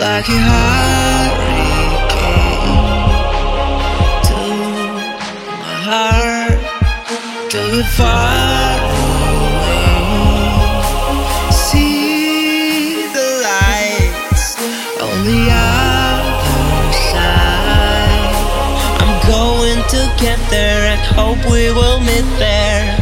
Like a hurricane. To my heart, far going to get there and hope we will meet there.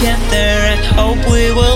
Get there and hope we will.